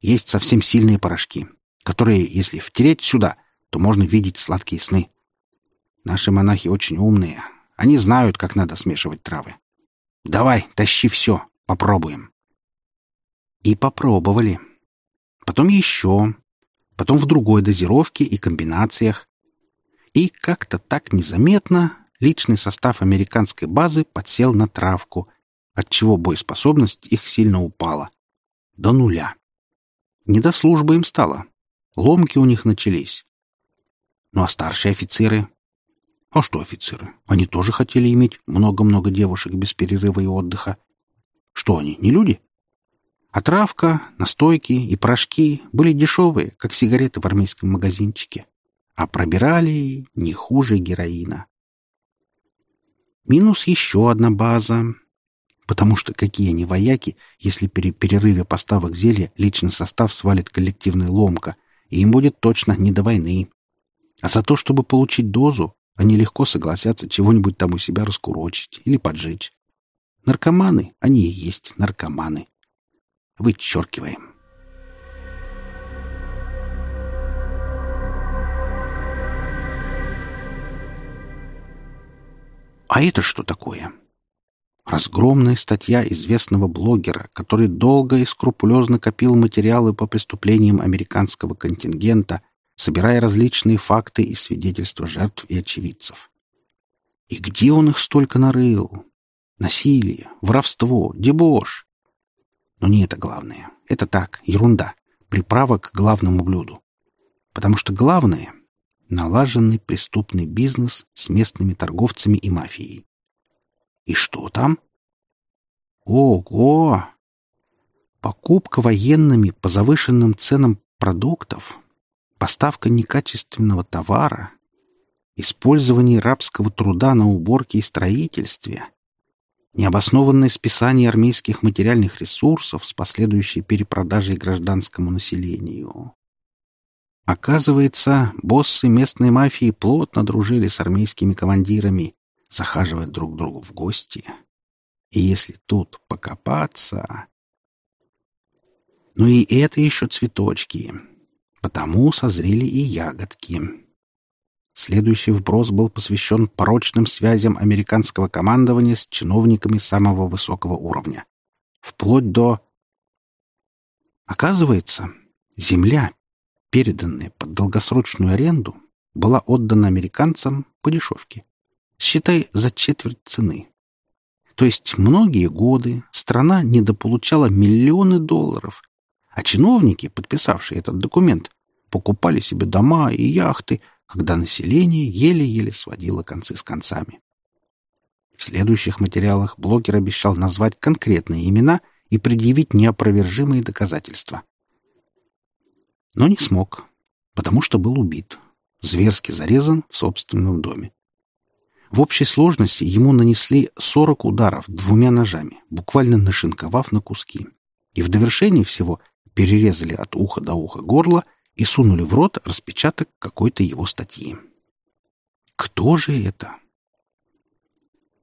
Есть совсем сильные порошки, которые, если втереть сюда, то можно видеть сладкие сны. Наши монахи очень умные. Они знают, как надо смешивать травы. Давай, тащи все, попробуем. И попробовали. Потом еще. Потом в другой дозировке и комбинациях. И как-то так незаметно личный состав американской базы подсел на травку, отчего боеспособность их сильно упала. До нуля. Не до службы им стало. Ломки у них начались. Ну а старшие офицеры? А что офицеры? Они тоже хотели иметь много-много девушек без перерыва и отдыха. Что они, не люди? А травка, настойки и порошки были дешевые, как сигареты в армейском магазинчике. А пробирали не хуже героина. Минус еще одна база, Потому что какие они вояки, если при перерыве поставок зелья личный состав свалит коллективная ломка, и им будет точно не до войны. А за то, чтобы получить дозу, они легко согласятся чего-нибудь там у себя раскурочить или поджечь. Наркоманы, они и есть наркоманы. Вычеркиваем. А это что такое? Разгромная статья известного блогера, который долго и скрупулезно копил материалы по преступлениям американского контингента, собирая различные факты и свидетельства жертв и очевидцев. И где он их столько нарыл? Насилие, воровство, дебош. Но не это главное. Это так, ерунда. Приправа к главному блюду. Потому что главное — налаженный преступный бизнес с местными торговцами и мафией. И что там? Ого! Покупка военными по завышенным ценам продуктов, поставка некачественного товара, использование рабского труда на уборке и строительстве, необоснованное списание армейских материальных ресурсов с последующей перепродажей гражданскому населению. Оказывается, боссы местной мафии плотно дружили с армейскими командирами захаживать друг другу в гости. И если тут покопаться... Ну и это еще цветочки. Потому созрели и ягодки. Следующий вброс был посвящен порочным связям американского командования с чиновниками самого высокого уровня. Вплоть до... Оказывается, земля, переданная под долгосрочную аренду, была отдана американцам по дешевке считай, за четверть цены. То есть многие годы страна недополучала миллионы долларов, а чиновники, подписавшие этот документ, покупали себе дома и яхты, когда население еле-еле сводило концы с концами. В следующих материалах блогер обещал назвать конкретные имена и предъявить неопровержимые доказательства. Но не смог, потому что был убит, зверски зарезан в собственном доме. В общей сложности ему нанесли 40 ударов двумя ножами, буквально нашинковав на куски. И в довершении всего перерезали от уха до уха горло и сунули в рот распечаток какой-то его статьи. Кто же это?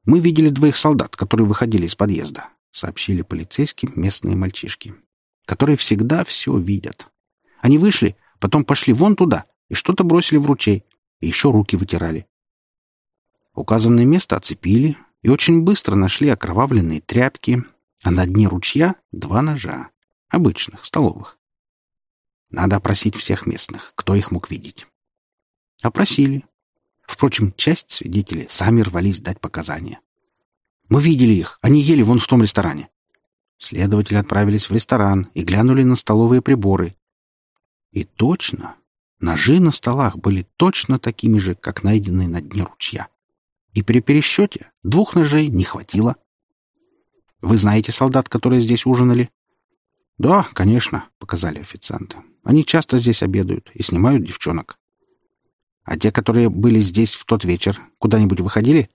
Мы видели двоих солдат, которые выходили из подъезда, сообщили полицейским местные мальчишки, которые всегда все видят. Они вышли, потом пошли вон туда и что-то бросили в ручей, и еще руки вытирали. Указанное место оцепили и очень быстро нашли окровавленные тряпки, а на дне ручья два ножа, обычных, столовых. Надо опросить всех местных, кто их мог видеть. Опросили. Впрочем, часть свидетелей сами рвались дать показания. Мы видели их, они ели вон в том ресторане. Следователи отправились в ресторан и глянули на столовые приборы. И точно, ножи на столах были точно такими же, как найденные на дне ручья и при пересчете двух ножей не хватило. Вы знаете солдат, которые здесь ужинали? Да, конечно, показали официанты. Они часто здесь обедают и снимают девчонок. А те, которые были здесь в тот вечер, куда-нибудь выходили?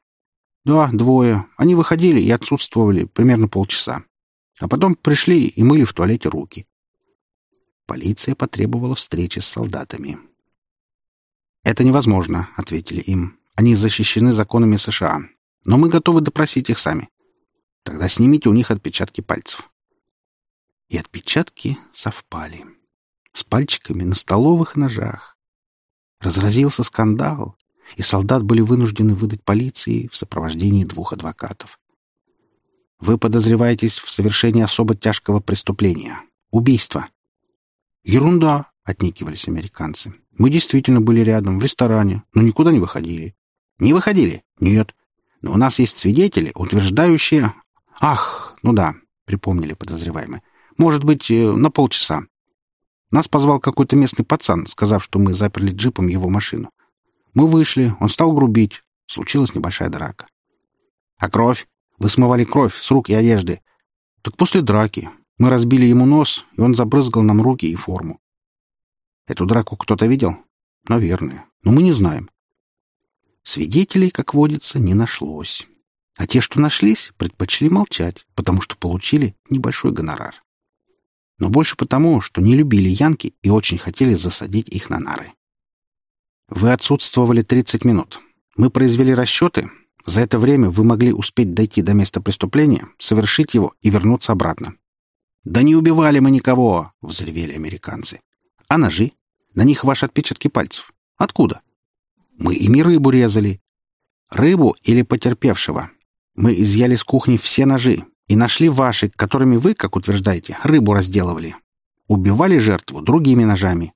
Да, двое. Они выходили и отсутствовали примерно полчаса. А потом пришли и мыли в туалете руки. Полиция потребовала встречи с солдатами. «Это невозможно», — ответили им. Они защищены законами США. Но мы готовы допросить их сами. Тогда снимите у них отпечатки пальцев. И отпечатки совпали. С пальчиками на столовых ножах. Разразился скандал, и солдат были вынуждены выдать полиции в сопровождении двух адвокатов. Вы подозреваетесь в совершении особо тяжкого преступления — убийства. Ерунда, — отнекивались американцы. Мы действительно были рядом, в ресторане, но никуда не выходили. Не выходили? Нет. Но у нас есть свидетели, утверждающие... Ах, ну да, припомнили подозреваемые. Может быть, э, на полчаса. Нас позвал какой-то местный пацан, сказав, что мы заперли джипом его машину. Мы вышли, он стал грубить. Случилась небольшая драка. А кровь? Вы смывали кровь с рук и одежды. Так после драки. Мы разбили ему нос, и он забрызгал нам руки и форму. Эту драку кто-то видел? Наверное. Но мы не знаем. Свидетелей, как водится, не нашлось. А те, что нашлись, предпочли молчать, потому что получили небольшой гонорар. Но больше потому, что не любили янки и очень хотели засадить их на нары. Вы отсутствовали 30 минут. Мы произвели расчеты. За это время вы могли успеть дойти до места преступления, совершить его и вернуться обратно. «Да не убивали мы никого!» — взревели американцы. «А ножи? На них ваши отпечатки пальцев. Откуда?» «Мы ими рыбу резали». «Рыбу или потерпевшего? Мы изъяли с кухни все ножи и нашли ваши, которыми вы, как утверждаете, рыбу разделывали. Убивали жертву другими ножами».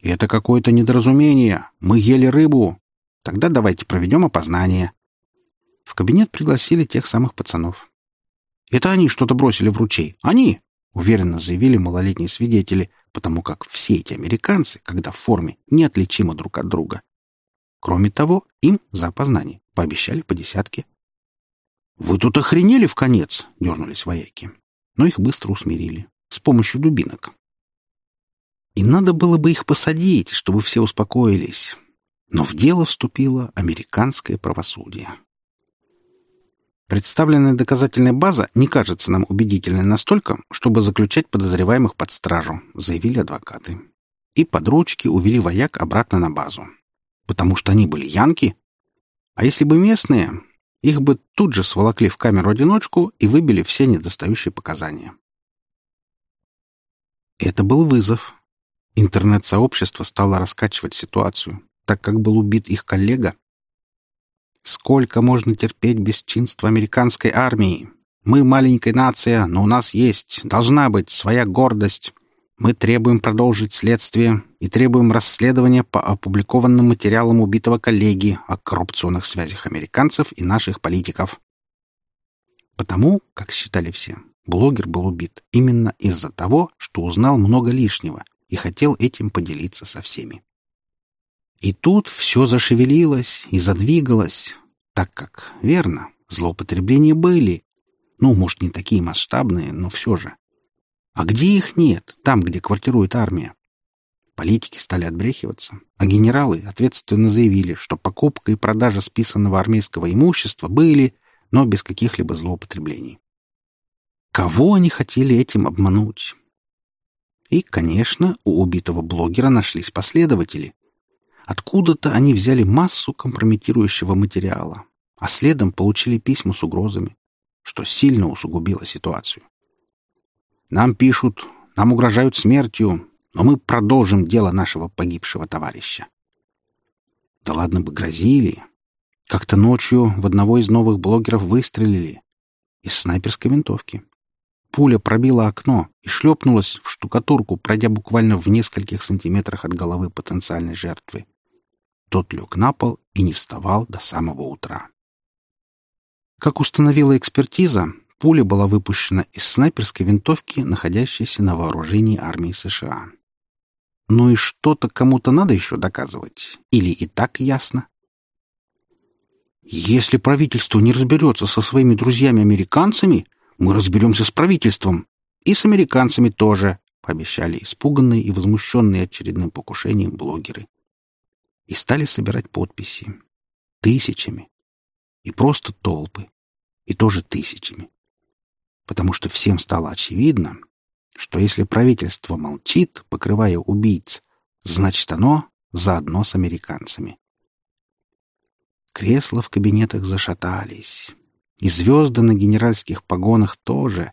«Это какое-то недоразумение. Мы ели рыбу. Тогда давайте проведем опознание». В кабинет пригласили тех самых пацанов. «Это они что-то бросили в ручей. Они!» уверенно заявили малолетние свидетели, потому как все эти американцы, когда в форме, неотличимы друг от друга. Кроме того, им за опознание пообещали по десятке. «Вы тут охренели в конец!» — дернулись вояки. Но их быстро усмирили. С помощью дубинок. И надо было бы их посадить, чтобы все успокоились. Но в дело вступило американское правосудие. Представленная доказательная база не кажется нам убедительной настолько, чтобы заключать подозреваемых под стражу, заявили адвокаты. И под ручки увели вояк обратно на базу. Потому что они были янки? А если бы местные, их бы тут же сволокли в камеру-одиночку и выбили все недостающие показания. Это был вызов. Интернет-сообщество стало раскачивать ситуацию, так как был убит их коллега, Сколько можно терпеть бесчинство американской армии? Мы маленькая нация, но у нас есть, должна быть своя гордость. Мы требуем продолжить следствие и требуем расследования по опубликованным материалам убитого коллеги о коррупционных связях американцев и наших политиков. Потому, как считали все, блогер был убит именно из-за того, что узнал много лишнего и хотел этим поделиться со всеми. И тут все зашевелилось и задвигалось, так как, верно, злоупотребления были. Ну, может, не такие масштабные, но все же. А где их нет, там, где квартирует армия? Политики стали отбрехиваться, а генералы ответственно заявили, что покупка и продажа списанного армейского имущества были, но без каких-либо злоупотреблений. Кого они хотели этим обмануть? И, конечно, у убитого блогера нашлись последователи, Откуда-то они взяли массу компрометирующего материала, а следом получили письма с угрозами, что сильно усугубило ситуацию. «Нам пишут, нам угрожают смертью, но мы продолжим дело нашего погибшего товарища». Да ладно бы грозили. Как-то ночью в одного из новых блогеров выстрелили из снайперской винтовки. Пуля пробила окно и шлепнулась в штукатурку, пройдя буквально в нескольких сантиметрах от головы потенциальной жертвы. Тот лег на пол и не вставал до самого утра. Как установила экспертиза, пуля была выпущена из снайперской винтовки, находящейся на вооружении армии США. Ну и что-то кому-то надо еще доказывать? Или и так ясно? Если правительство не разберется со своими друзьями-американцами, мы разберемся с правительством. И с американцами тоже, пообещали испуганные и возмущенные очередным покушением блогеры и стали собирать подписи. Тысячами. И просто толпы. И тоже тысячами. Потому что всем стало очевидно, что если правительство молчит, покрывая убийц, значит оно заодно с американцами. Кресла в кабинетах зашатались. И звезды на генеральских погонах тоже,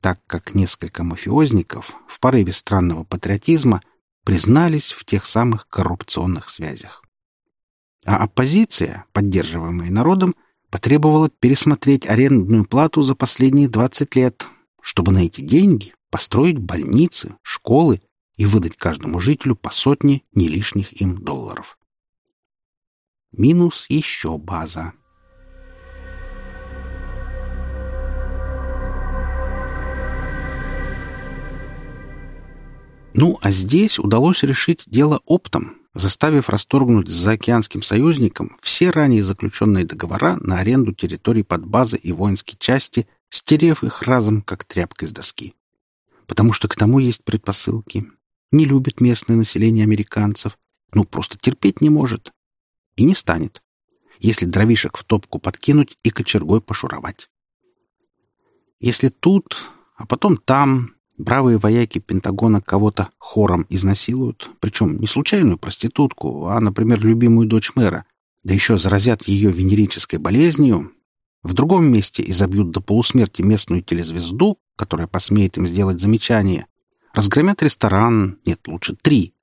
так как несколько мафиозников в порыве странного патриотизма — признались в тех самых коррупционных связях. А оппозиция, поддерживаемая народом, потребовала пересмотреть арендную плату за последние 20 лет, чтобы на эти деньги построить больницы, школы и выдать каждому жителю по сотне не лишних им долларов. Минус еще база. Ну, а здесь удалось решить дело оптом, заставив расторгнуть с заокеанским союзником все ранее заключенные договора на аренду территорий под базы и воинские части, стерев их разом, как тряпкой с доски. Потому что к тому есть предпосылки. Не любит местное население американцев, ну, просто терпеть не может. И не станет, если дровишек в топку подкинуть и кочергой пошуровать. Если тут, а потом там, Бравые вояки Пентагона кого-то хором изнасилуют, причем не случайную проститутку, а, например, любимую дочь мэра, да еще заразят ее венерической болезнью, в другом месте изобьют до полусмерти местную телезвезду, которая посмеет им сделать замечание. Разгромят ресторан, нет, лучше три.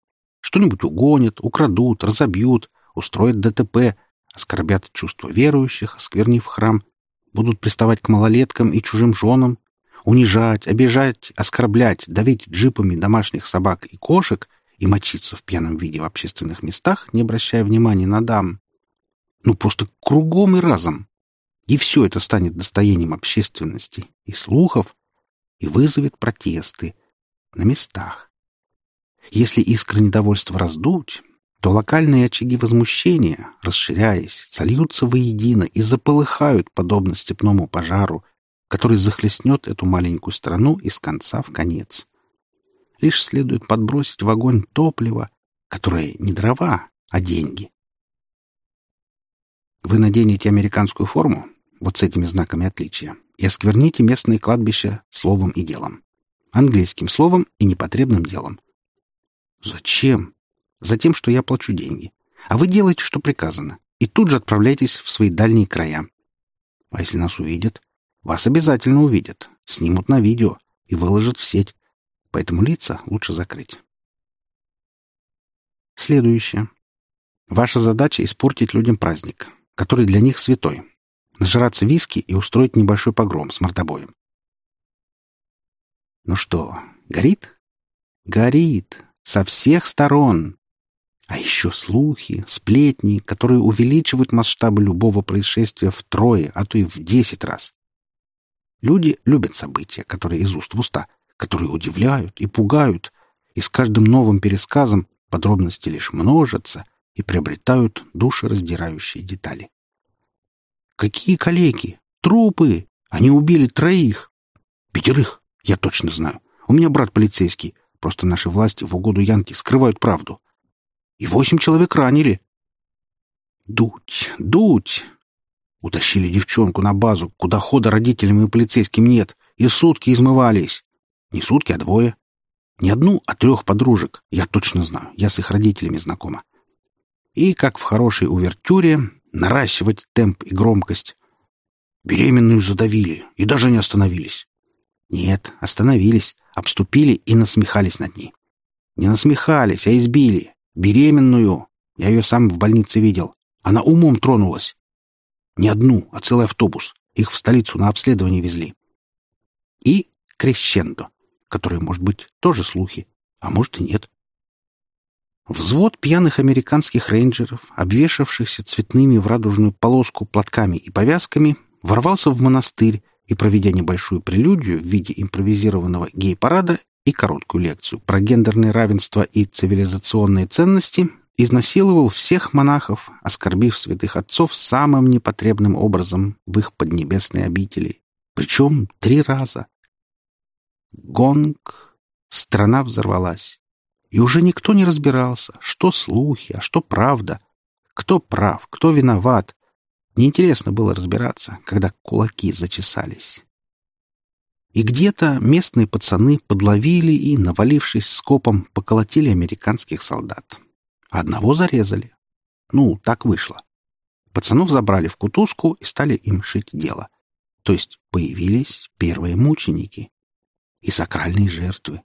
Что-нибудь угонят, украдут, разобьют, устроят ДТП, оскорбят чувства верующих, осквернив храм, будут приставать к малолеткам и чужим женам, унижать, обижать, оскорблять, давить джипами домашних собак и кошек и мочиться в пьяном виде в общественных местах, не обращая внимания на дам. Ну, просто кругом и разом. И все это станет достоянием общественности и слухов и вызовет протесты на местах. Если искры недовольства раздуть, то локальные очаги возмущения, расширяясь, сольются воедино и заполыхают, подобно степному пожару, который захлестнет эту маленькую страну из конца в конец. Лишь следует подбросить в огонь топливо, которое не дрова, а деньги. Вы наденете американскую форму, вот с этими знаками отличия, и оскверните местные кладбища словом и делом. Английским словом и непотребным делом. Зачем? Затем, что я плачу деньги. А вы делаете, что приказано, и тут же отправляйтесь в свои дальние края. А если нас увидят? Вас обязательно увидят, снимут на видео и выложат в сеть. Поэтому лица лучше закрыть. Следующее. Ваша задача — испортить людям праздник, который для них святой. Нажраться виски и устроить небольшой погром с мордобоем. Ну что, горит? Горит. Со всех сторон. А еще слухи, сплетни, которые увеличивают масштабы любого происшествия втрое, а то и в десять раз. Люди любят события, которые из уст в уста, которые удивляют и пугают, и с каждым новым пересказом подробности лишь множатся и приобретают душераздирающие детали. Какие калеки? Трупы! Они убили троих. Пятерых, я точно знаю. У меня брат полицейский. Просто наши власти в угоду Янки скрывают правду и восемь человек ранили. Дуть, дуть! Утащили девчонку на базу, куда хода родителям и полицейским нет, и сутки измывались. Не сутки, а двое. Не одну, а трех подружек. Я точно знаю, я с их родителями знакома. И, как в хорошей увертюре, наращивать темп и громкость. Беременную задавили и даже не остановились. Нет, остановились, обступили и насмехались над ней. Не насмехались, а избили. Беременную. Я ее сам в больнице видел. Она умом тронулась. Не одну, а целый автобус. Их в столицу на обследование везли. И крещендо, которые, может быть, тоже слухи, а может и нет. Взвод пьяных американских рейнджеров, обвешавшихся цветными в радужную полоску платками и повязками, ворвался в монастырь и, проведя небольшую прелюдию в виде импровизированного гей-парада, и короткую лекцию про гендерное равенство и цивилизационные ценности, изнасиловал всех монахов, оскорбив святых отцов самым непотребным образом в их поднебесной обители. Причем три раза. Гонг. Страна взорвалась. И уже никто не разбирался, что слухи, а что правда. Кто прав, кто виноват. Неинтересно было разбираться, когда кулаки зачесались. И где-то местные пацаны подловили и, навалившись скопом, поколотили американских солдат. Одного зарезали. Ну, так вышло. Пацанов забрали в кутузку и стали им шить дело. То есть появились первые мученики и сакральные жертвы,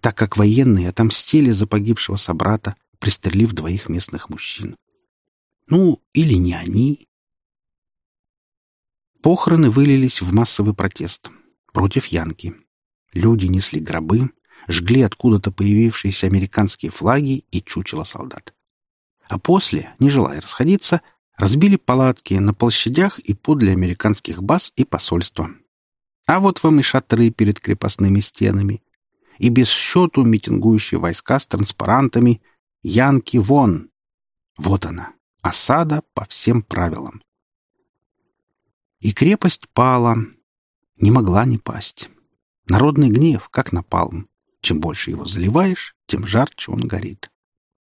так как военные отомстили за погибшего собрата, пристрелив двоих местных мужчин. Ну, или не они. Похороны вылились в массовый протест против Янки. Люди несли гробы, жгли откуда-то появившиеся американские флаги и чучело солдат. А после, не желая расходиться, разбили палатки на площадях и подле американских баз и посольства. А вот вам и шатры перед крепостными стенами. И без счету митингующие войска с транспарантами «Янки вон!» Вот она, осада по всем правилам. И крепость пала, не могла не пасть. Народный гнев, как напалм. Чем больше его заливаешь, тем жарче он горит.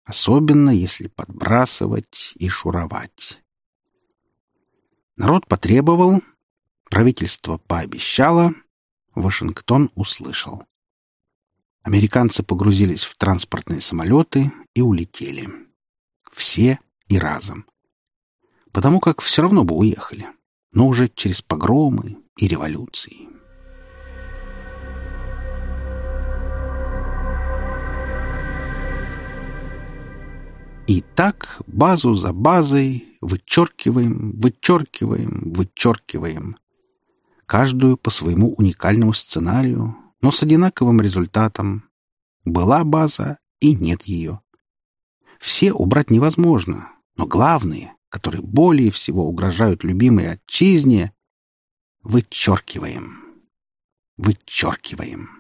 Особенно, если подбрасывать и шуровать. Народ потребовал, правительство пообещало, Вашингтон услышал. Американцы погрузились в транспортные самолеты и улетели. Все и разом. Потому как все равно бы уехали, но уже через погромы, и революции. И так базу за базой вычеркиваем, вычеркиваем, вычеркиваем. Каждую по своему уникальному сценарию, но с одинаковым результатом. Была база и нет ее. Все убрать невозможно, но главные, которые более всего угрожают любимой отчизне, вычеркиваем. Вычеркиваем.